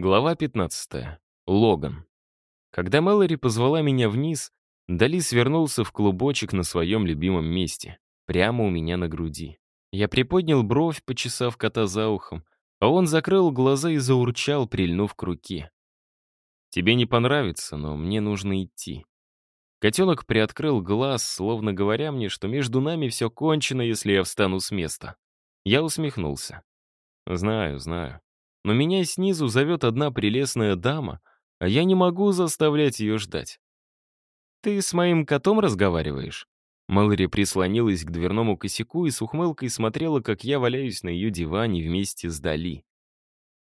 Глава 15. Логан. Когда Мэлори позвала меня вниз, Дали свернулся в клубочек на своем любимом месте, прямо у меня на груди. Я приподнял бровь, почесав кота за ухом, а он закрыл глаза и заурчал, прильнув к руке. «Тебе не понравится, но мне нужно идти». Котенок приоткрыл глаз, словно говоря мне, что между нами все кончено, если я встану с места. Я усмехнулся. «Знаю, знаю. Но меня снизу зовет одна прелестная дама, а я не могу заставлять ее ждать. «Ты с моим котом разговариваешь?» Малори прислонилась к дверному косяку и с ухмылкой смотрела, как я валяюсь на ее диване вместе с Дали.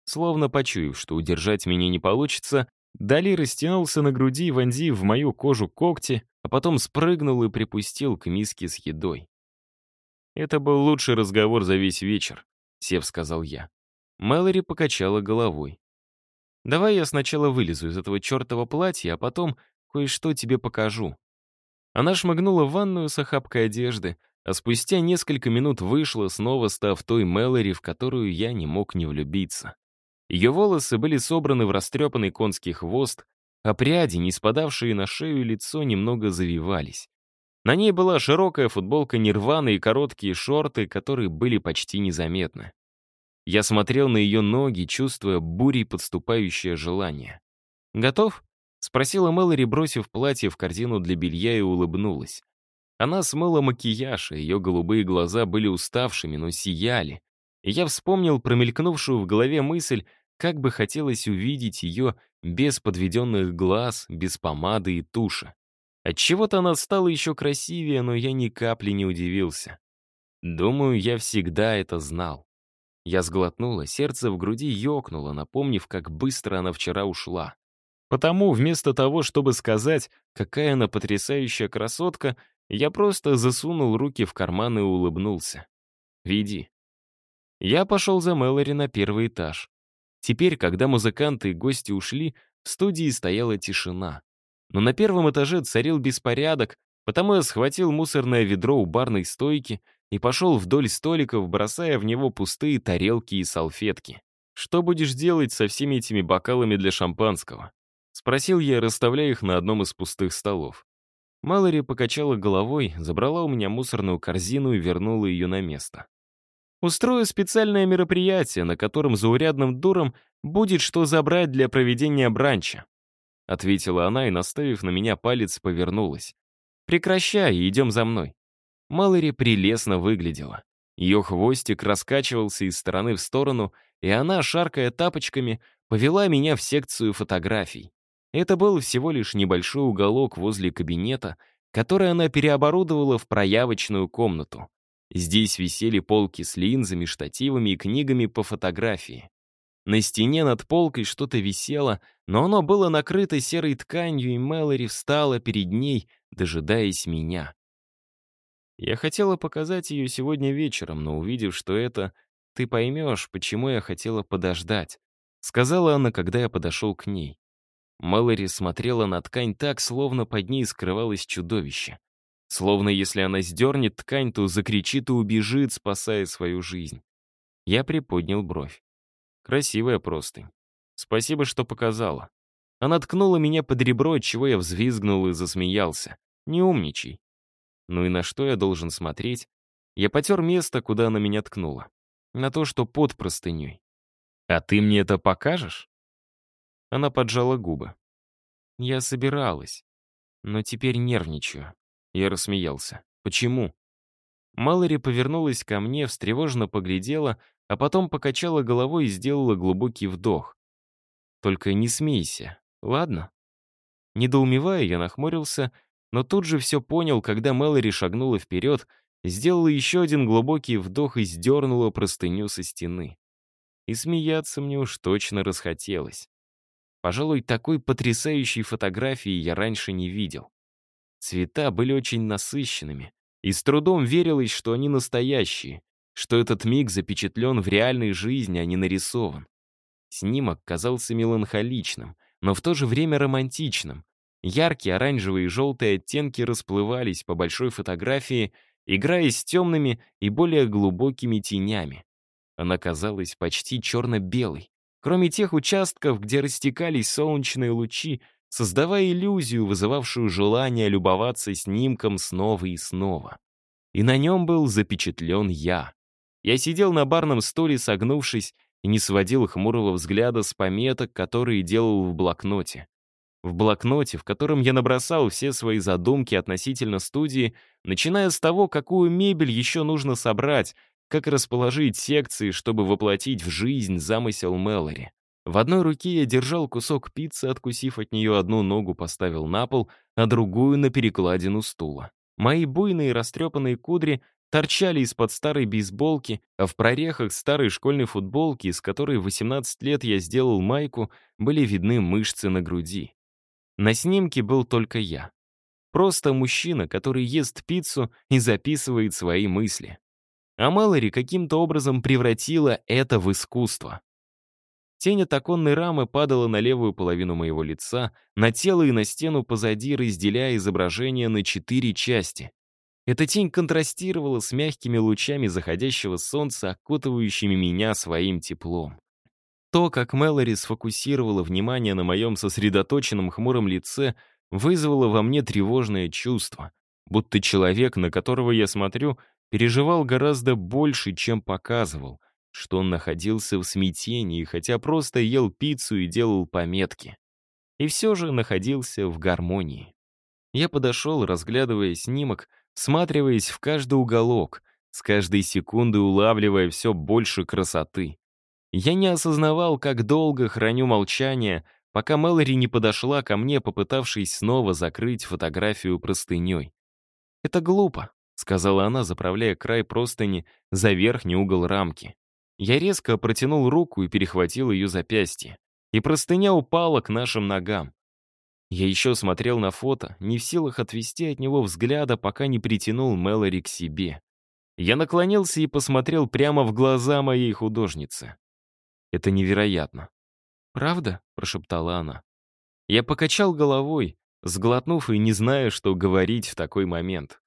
Словно почуяв, что удержать меня не получится, Дали растянулся на груди, вонзив в мою кожу когти, а потом спрыгнул и припустил к миске с едой. «Это был лучший разговор за весь вечер», — Сев сказал я. Мэлори покачала головой. «Давай я сначала вылезу из этого чертова платья, а потом кое-что тебе покажу». Она шмыгнула в ванную с охапкой одежды, а спустя несколько минут вышла, снова став той Мэлори, в которую я не мог не влюбиться. Ее волосы были собраны в растрепанный конский хвост, а пряди, не спадавшие на шею и лицо, немного завивались. На ней была широкая футболка нирваны и короткие шорты, которые были почти незаметны. Я смотрел на ее ноги, чувствуя бурей подступающее желание. «Готов?» — спросила Мэлори, бросив платье в корзину для белья и улыбнулась. Она смыла макияж, и ее голубые глаза были уставшими, но сияли. Я вспомнил промелькнувшую в голове мысль, как бы хотелось увидеть ее без подведенных глаз, без помады и туши. Отчего-то она стала еще красивее, но я ни капли не удивился. Думаю, я всегда это знал. Я сглотнула, сердце в груди ёкнуло, напомнив, как быстро она вчера ушла. Потому вместо того, чтобы сказать, какая она потрясающая красотка, я просто засунул руки в карман и улыбнулся. «Веди». Я пошел за Мэлори на первый этаж. Теперь, когда музыканты и гости ушли, в студии стояла тишина. Но на первом этаже царил беспорядок, потому я схватил мусорное ведро у барной стойки и пошел вдоль столиков, бросая в него пустые тарелки и салфетки. «Что будешь делать со всеми этими бокалами для шампанского?» — спросил я, расставляя их на одном из пустых столов. Малори покачала головой, забрала у меня мусорную корзину и вернула ее на место. «Устрою специальное мероприятие, на котором заурядным дурам будет что забрать для проведения бранча», — ответила она и, наставив на меня палец, повернулась. «Прекращай и идем за мной». Малори прелестно выглядела. Ее хвостик раскачивался из стороны в сторону, и она, шаркая тапочками, повела меня в секцию фотографий. Это был всего лишь небольшой уголок возле кабинета, который она переоборудовала в проявочную комнату. Здесь висели полки с линзами, штативами и книгами по фотографии. На стене над полкой что-то висело, но оно было накрыто серой тканью, и Мэлори встала перед ней, дожидаясь меня. Я хотела показать ее сегодня вечером, но увидев, что это, ты поймешь, почему я хотела подождать. Сказала она, когда я подошел к ней. Мэлори смотрела на ткань так, словно под ней скрывалось чудовище. Словно если она сдернет ткань, то закричит и убежит, спасая свою жизнь. Я приподнял бровь. Красивая простынь. Спасибо, что показала. Она ткнула меня под ребро, от чего я взвизгнул и засмеялся. Не умничай. Ну и на что я должен смотреть? Я потер место, куда она меня ткнула. На то, что под простыней. «А ты мне это покажешь?» Она поджала губы. «Я собиралась, но теперь нервничаю». Я рассмеялся. «Почему?» Малори повернулась ко мне, встревоженно поглядела, а потом покачала головой и сделала глубокий вдох. «Только не смейся, ладно?» Недоумевая, я нахмурился но тут же все понял, когда Мэлори шагнула вперед, сделала еще один глубокий вдох и сдернула простыню со стены. И смеяться мне уж точно расхотелось. Пожалуй, такой потрясающей фотографии я раньше не видел. Цвета были очень насыщенными, и с трудом верилось, что они настоящие, что этот миг запечатлен в реальной жизни, а не нарисован. Снимок казался меланхоличным, но в то же время романтичным, Яркие оранжевые и желтые оттенки расплывались по большой фотографии, играя с темными и более глубокими тенями. Она казалась почти черно-белой, кроме тех участков, где растекались солнечные лучи, создавая иллюзию, вызывавшую желание любоваться снимком снова и снова. И на нем был запечатлен я. Я сидел на барном столе, согнувшись, и не сводил хмурого взгляда с пометок, которые делал в блокноте. В блокноте, в котором я набросал все свои задумки относительно студии, начиная с того, какую мебель еще нужно собрать, как расположить секции, чтобы воплотить в жизнь замысел Мэлори. В одной руке я держал кусок пиццы, откусив от нее одну ногу, поставил на пол, а другую — на перекладину стула. Мои буйные растрепанные кудри торчали из-под старой бейсболки, а в прорехах старой школьной футболки, из которой в 18 лет я сделал майку, были видны мышцы на груди. На снимке был только я. Просто мужчина, который ест пиццу и записывает свои мысли. А Мэлори каким-то образом превратила это в искусство. Тень от оконной рамы падала на левую половину моего лица, на тело и на стену позади, разделяя изображение на четыре части. Эта тень контрастировала с мягкими лучами заходящего солнца, окутывающими меня своим теплом. То, как Мэлори сфокусировала внимание на моем сосредоточенном хмуром лице, вызвало во мне тревожное чувство, будто человек, на которого я смотрю, переживал гораздо больше, чем показывал, что он находился в смятении, хотя просто ел пиццу и делал пометки. И все же находился в гармонии. Я подошел, разглядывая снимок, всматриваясь в каждый уголок, с каждой секундой улавливая все больше красоты. Я не осознавал, как долго храню молчание, пока Мэлори не подошла ко мне, попытавшись снова закрыть фотографию простыней. «Это глупо», — сказала она, заправляя край простыни за верхний угол рамки. Я резко протянул руку и перехватил ее запястье. И простыня упала к нашим ногам. Я еще смотрел на фото, не в силах отвести от него взгляда, пока не притянул Мэлори к себе. Я наклонился и посмотрел прямо в глаза моей художницы. Это невероятно. «Правда?» — прошептала она. Я покачал головой, сглотнув и не зная, что говорить в такой момент.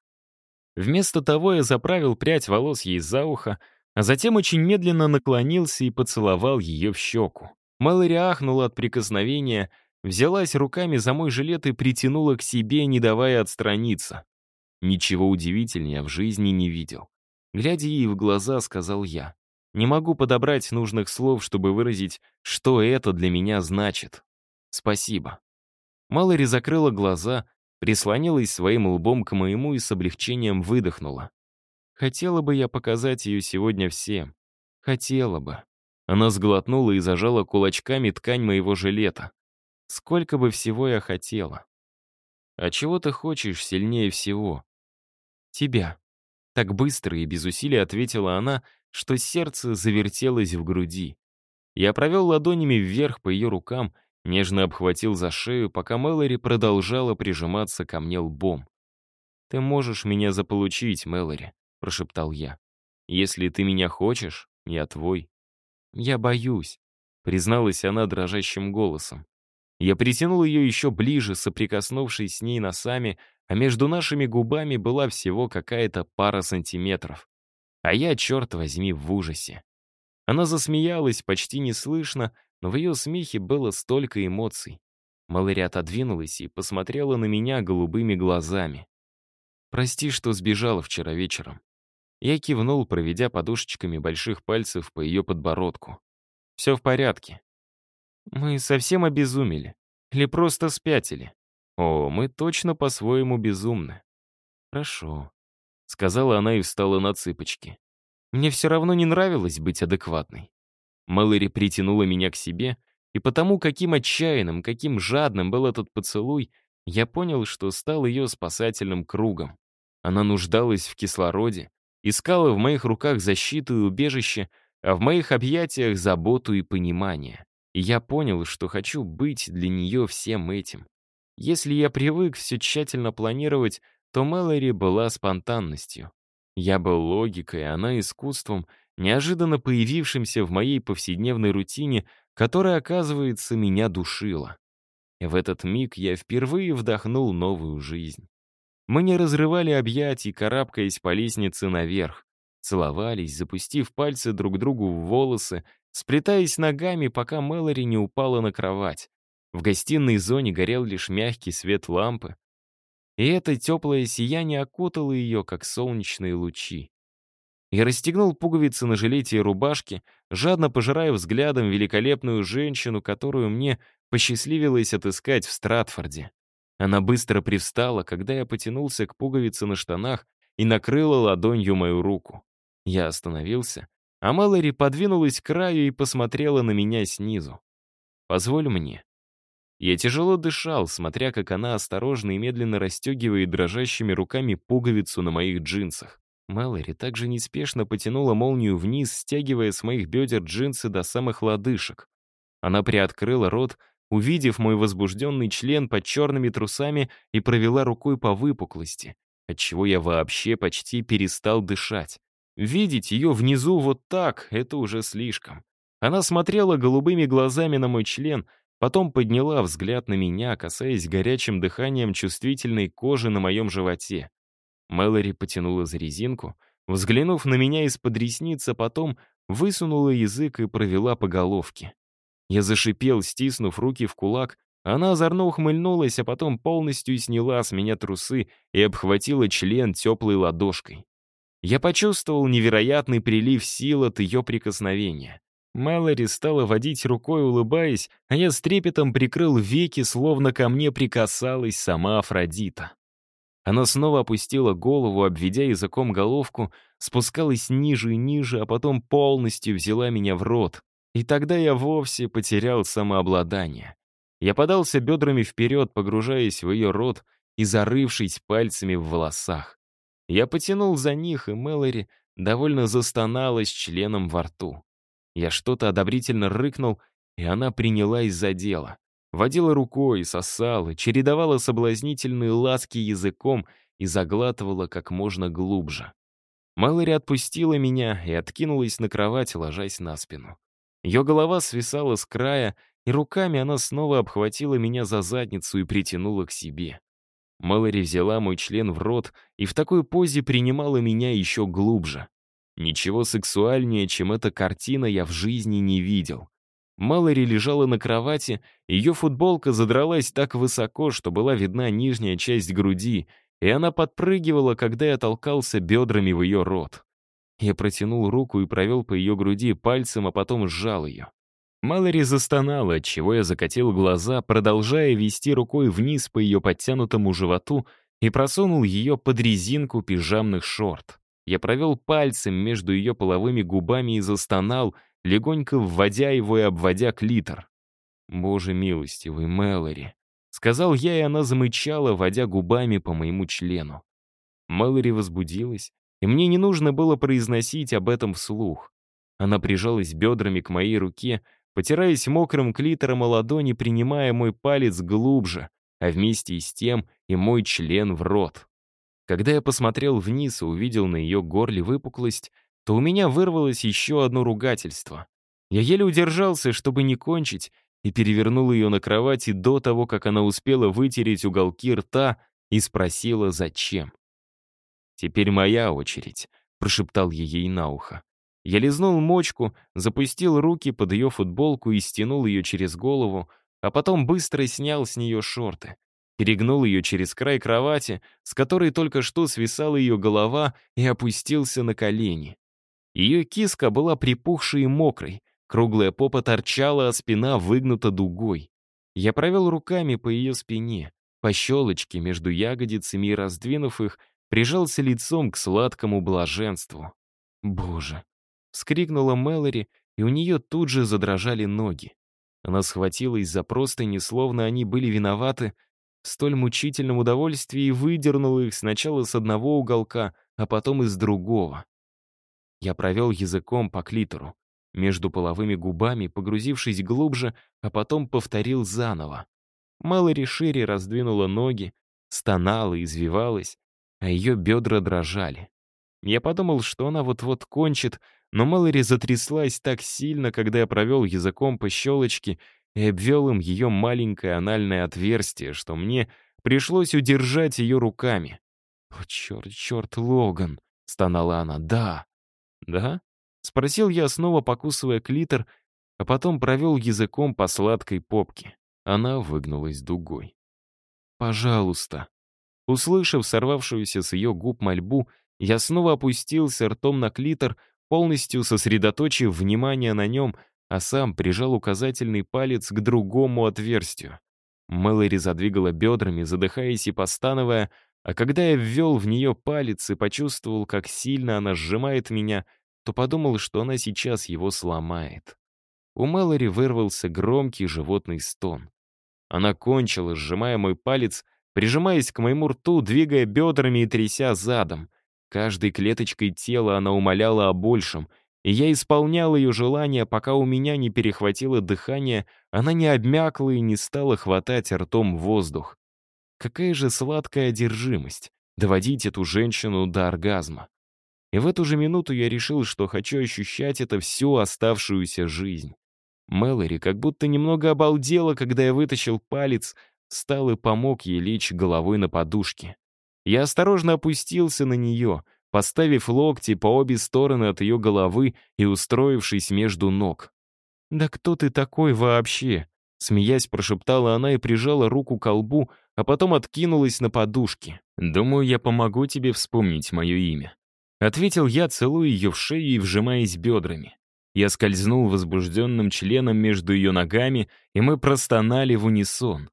Вместо того я заправил прядь волос ей за ухо, а затем очень медленно наклонился и поцеловал ее в щеку. Мэлори ахнула от прикосновения, взялась руками за мой жилет и притянула к себе, не давая отстраниться. Ничего удивительнее в жизни не видел. Глядя ей в глаза, сказал я. Не могу подобрать нужных слов, чтобы выразить, что это для меня значит. Спасибо. Малори закрыла глаза, прислонилась своим лбом к моему и с облегчением выдохнула. Хотела бы я показать ее сегодня всем. Хотела бы. Она сглотнула и зажала кулачками ткань моего жилета. Сколько бы всего я хотела. А чего ты хочешь сильнее всего? Тебя. Так быстро и без усилий ответила она, что сердце завертелось в груди. Я провел ладонями вверх по ее рукам, нежно обхватил за шею, пока Мэлори продолжала прижиматься ко мне лбом. «Ты можешь меня заполучить, Мэлори. — прошептал я. «Если ты меня хочешь, я твой». «Я боюсь», — призналась она дрожащим голосом. Я притянул ее еще ближе, соприкоснувшись с ней носами, а между нашими губами была всего какая-то пара сантиметров. А я, черт возьми, в ужасе. Она засмеялась почти неслышно, но в ее смехе было столько эмоций. Малыри отодвинулась и посмотрела на меня голубыми глазами. «Прости, что сбежала вчера вечером. Я кивнул, проведя подушечками больших пальцев по ее подбородку. «Все в порядке. Мы совсем обезумели. Или просто спятили. О, мы точно по-своему безумны. Хорошо», — сказала она и встала на цыпочки. Мне все равно не нравилось быть адекватной. Мэлори притянула меня к себе, и потому, каким отчаянным, каким жадным был этот поцелуй, я понял, что стал ее спасательным кругом. Она нуждалась в кислороде, Искала в моих руках защиту и убежище, а в моих объятиях заботу и понимание. И я понял, что хочу быть для нее всем этим. Если я привык все тщательно планировать, то Мэлори была спонтанностью. Я был логикой, а она искусством, неожиданно появившимся в моей повседневной рутине, которая, оказывается, меня душила. В этот миг я впервые вдохнул новую жизнь. Мы не разрывали объятий, карабкаясь по лестнице наверх. Целовались, запустив пальцы друг другу в волосы, сплетаясь ногами, пока Мэлори не упала на кровать. В гостиной зоне горел лишь мягкий свет лампы, и это теплое сияние окутало ее, как солнечные лучи. Я расстегнул пуговицы на жилете и рубашке, жадно пожирая взглядом великолепную женщину, которую мне посчастливилось отыскать в Стратфорде. Она быстро привстала, когда я потянулся к пуговице на штанах и накрыла ладонью мою руку. Я остановился, а Мэлори подвинулась к краю и посмотрела на меня снизу. «Позволь мне». Я тяжело дышал, смотря как она осторожно и медленно расстегивает дрожащими руками пуговицу на моих джинсах. Мэлори также неспешно потянула молнию вниз, стягивая с моих бедер джинсы до самых лодыжек. Она приоткрыла рот, увидев мой возбужденный член под черными трусами и провела рукой по выпуклости, отчего я вообще почти перестал дышать. Видеть ее внизу вот так — это уже слишком. Она смотрела голубыми глазами на мой член, потом подняла взгляд на меня, касаясь горячим дыханием чувствительной кожи на моем животе. Мэлори потянула за резинку, взглянув на меня из-под ресниц, а потом высунула язык и провела по головке. Я зашипел, стиснув руки в кулак, она озорно ухмыльнулась, а потом полностью сняла с меня трусы и обхватила член теплой ладошкой. Я почувствовал невероятный прилив сил от ее прикосновения. Мэлори стала водить рукой, улыбаясь, а я с трепетом прикрыл веки, словно ко мне прикасалась сама Афродита. Она снова опустила голову, обведя языком головку, спускалась ниже и ниже, а потом полностью взяла меня в рот. И тогда я вовсе потерял самообладание. Я подался бедрами вперед, погружаясь в ее рот и зарывшись пальцами в волосах. Я потянул за них, и Мэлори довольно застонала с членом во рту. Я что-то одобрительно рыкнул, и она принялась за дело. Водила рукой, сосала, чередовала соблазнительные ласки языком и заглатывала как можно глубже. Малори отпустила меня и откинулась на кровать, ложась на спину. Ее голова свисала с края, и руками она снова обхватила меня за задницу и притянула к себе. Малори взяла мой член в рот и в такой позе принимала меня еще глубже. Ничего сексуальнее, чем эта картина, я в жизни не видел. Малори лежала на кровати, ее футболка задралась так высоко, что была видна нижняя часть груди, и она подпрыгивала, когда я толкался бедрами в ее рот. Я протянул руку и провел по ее груди пальцем, а потом сжал ее. Малори застонала, отчего я закатил глаза, продолжая вести рукой вниз по ее подтянутому животу и просунул ее под резинку пижамных шорт. Я провел пальцем между ее половыми губами и застонал — легонько вводя его и обводя клитор. «Боже милостивый, Мэлори!» — сказал я, и она замычала, водя губами по моему члену. Мэлори возбудилась, и мне не нужно было произносить об этом вслух. Она прижалась бедрами к моей руке, потираясь мокрым клитором о ладони, принимая мой палец глубже, а вместе с тем и мой член в рот. Когда я посмотрел вниз и увидел на ее горле выпуклость, то у меня вырвалось еще одно ругательство. Я еле удержался, чтобы не кончить, и перевернул ее на кровати до того, как она успела вытереть уголки рта и спросила, зачем. «Теперь моя очередь», — прошептал я ей на ухо. Я лизнул мочку, запустил руки под ее футболку и стянул ее через голову, а потом быстро снял с нее шорты. Перегнул ее через край кровати, с которой только что свисала ее голова, и опустился на колени. Ее киска была припухшей и мокрой, круглая попа торчала, а спина выгнута дугой. Я провел руками по ее спине, по щелочке между ягодицами и, раздвинув их, прижался лицом к сладкому блаженству. «Боже!» — вскрикнула Мэлори, и у нее тут же задрожали ноги. Она схватилась за простыни, словно они были виноваты столь мучительном удовольствии и выдернула их сначала с одного уголка, а потом из другого. Я провел языком по клитору, между половыми губами, погрузившись глубже, а потом повторил заново. Малори шире раздвинула ноги, стонала извивалась, а ее бедра дрожали. Я подумал, что она вот-вот кончит, но Малори затряслась так сильно, когда я провел языком по щелочке и обвел им ее маленькое анальное отверстие, что мне пришлось удержать ее руками. «О, черт, черт, Логан!» — стонала она. «Да, «Да?» — спросил я, снова покусывая клитор а потом провел языком по сладкой попке. Она выгнулась дугой. «Пожалуйста». Услышав сорвавшуюся с ее губ мольбу, я снова опустился ртом на клитор, полностью сосредоточив внимание на нем, а сам прижал указательный палец к другому отверстию. Мэлори задвигала бедрами, задыхаясь и постановая, а когда я ввел в нее палец и почувствовал, как сильно она сжимает меня, то подумал, что она сейчас его сломает. У Мэлори вырвался громкий животный стон. Она кончила, сжимая мой палец, прижимаясь к моему рту, двигая бедрами и тряся задом. Каждой клеточкой тела она умоляла о большем, и я исполнял ее желание, пока у меня не перехватило дыхание, она не обмякла и не стала хватать ртом воздух. Какая же сладкая одержимость — доводить эту женщину до оргазма. И в эту же минуту я решил, что хочу ощущать это всю оставшуюся жизнь. Мэлори как будто немного обалдела, когда я вытащил палец, встал и помог ей лечь головой на подушке. Я осторожно опустился на нее, поставив локти по обе стороны от ее головы и устроившись между ног. «Да кто ты такой вообще?» Смеясь, прошептала она и прижала руку к колбу, а потом откинулась на подушке. «Думаю, я помогу тебе вспомнить мое имя». Ответил я, целуя ее в шею и вжимаясь бедрами. Я скользнул возбужденным членом между ее ногами, и мы простонали в унисон.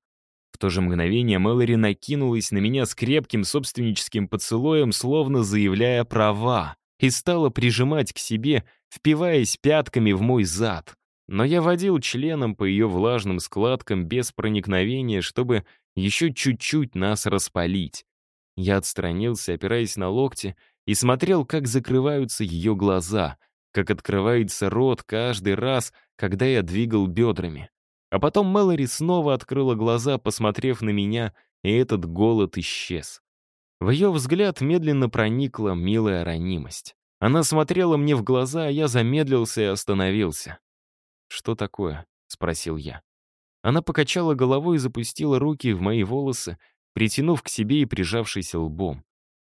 В то же мгновение Мэлори накинулась на меня с крепким собственническим поцелуем, словно заявляя права, и стала прижимать к себе, впиваясь пятками в мой зад. Но я водил членом по ее влажным складкам без проникновения, чтобы еще чуть-чуть нас распалить. Я отстранился, опираясь на локти, и смотрел, как закрываются ее глаза, как открывается рот каждый раз, когда я двигал бедрами. А потом Мэлори снова открыла глаза, посмотрев на меня, и этот голод исчез. В ее взгляд медленно проникла милая ранимость. Она смотрела мне в глаза, а я замедлился и остановился. «Что такое?» — спросил я. Она покачала головой и запустила руки в мои волосы, притянув к себе и прижавшись лбом.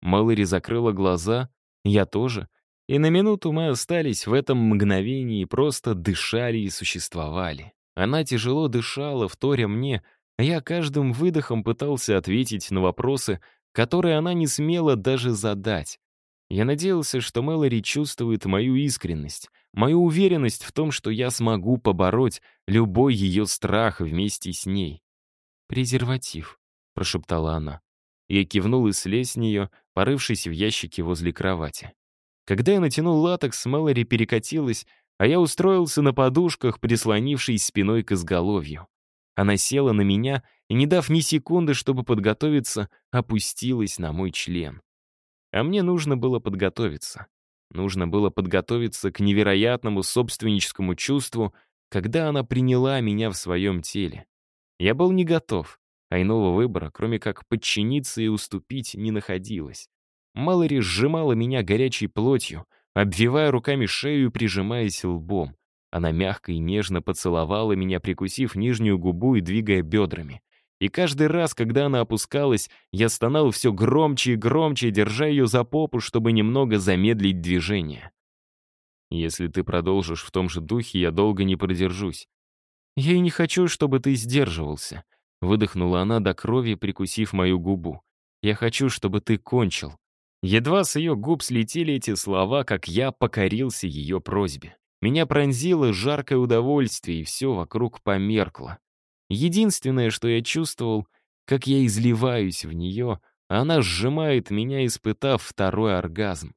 Мэлори закрыла глаза, я тоже, и на минуту мы остались в этом мгновении и просто дышали и существовали. Она тяжело дышала, вторя мне, а я каждым выдохом пытался ответить на вопросы, которые она не смела даже задать. Я надеялся, что Мэлори чувствует мою искренность, мою уверенность в том, что я смогу побороть любой ее страх вместе с ней. «Презерватив», — прошептала она. Я кивнул и слез с нее, порывшись в ящике возле кровати. Когда я натянул латекс, Мэлори перекатилась, а я устроился на подушках, прислонившись спиной к изголовью. Она села на меня и, не дав ни секунды, чтобы подготовиться, опустилась на мой член. А мне нужно было подготовиться. Нужно было подготовиться к невероятному собственническому чувству, когда она приняла меня в своем теле. Я был не готов, а иного выбора, кроме как подчиниться и уступить, не находилось. Малори сжимала меня горячей плотью, обвивая руками шею и прижимаясь лбом. Она мягко и нежно поцеловала меня, прикусив нижнюю губу и двигая бедрами. И каждый раз, когда она опускалась, я стонал все громче и громче, держа ее за попу, чтобы немного замедлить движение. «Если ты продолжишь в том же духе, я долго не продержусь. Я и не хочу, чтобы ты сдерживался», — выдохнула она до крови, прикусив мою губу. «Я хочу, чтобы ты кончил. Едва с ее губ слетели эти слова, как я покорился ее просьбе. Меня пронзило жаркое удовольствие, и все вокруг померкло. Единственное, что я чувствовал, как я изливаюсь в нее, а она сжимает меня, испытав второй оргазм.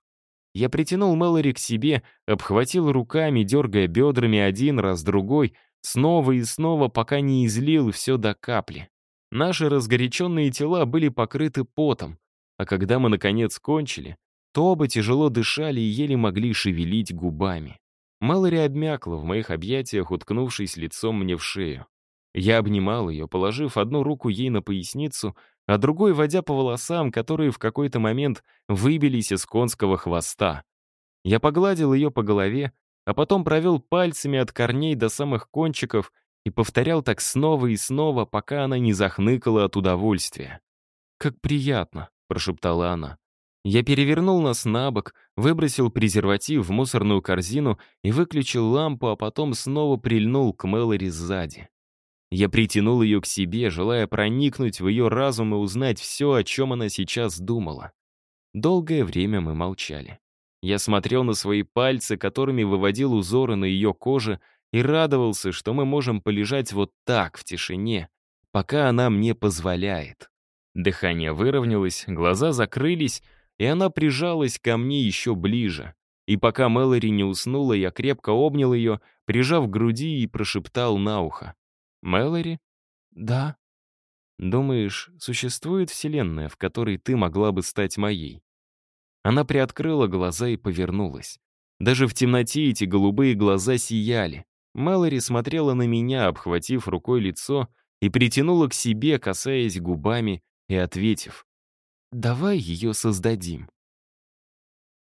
Я притянул Мэлори к себе, обхватил руками, дергая бедрами один раз, другой, снова и снова, пока не излил все до капли. Наши разгоряченные тела были покрыты потом, а когда мы, наконец, кончили, то оба тяжело дышали и еле могли шевелить губами. Мэлори обмякла в моих объятиях, уткнувшись лицом мне в шею. Я обнимал ее, положив одну руку ей на поясницу, а другой водя по волосам, которые в какой-то момент выбились из конского хвоста. Я погладил ее по голове, а потом провел пальцами от корней до самых кончиков и повторял так снова и снова, пока она не захныкала от удовольствия. «Как приятно!» Прошептала она. Я перевернул нас на бок, выбросил презерватив в мусорную корзину и выключил лампу, а потом снова прильнул к Мэлори сзади. Я притянул ее к себе, желая проникнуть в ее разум и узнать все, о чем она сейчас думала. Долгое время мы молчали. Я смотрел на свои пальцы, которыми выводил узоры на ее коже, и радовался, что мы можем полежать вот так, в тишине, пока она мне позволяет. Дыхание выровнялось, глаза закрылись, и она прижалась ко мне еще ближе. И пока Мэлори не уснула, я крепко обнял ее, прижав к груди и прошептал на ухо. «Мэлори?» «Да». «Думаешь, существует вселенная, в которой ты могла бы стать моей?» Она приоткрыла глаза и повернулась. Даже в темноте эти голубые глаза сияли. Мэлори смотрела на меня, обхватив рукой лицо, и притянула к себе, касаясь губами и ответив. «Давай ее создадим».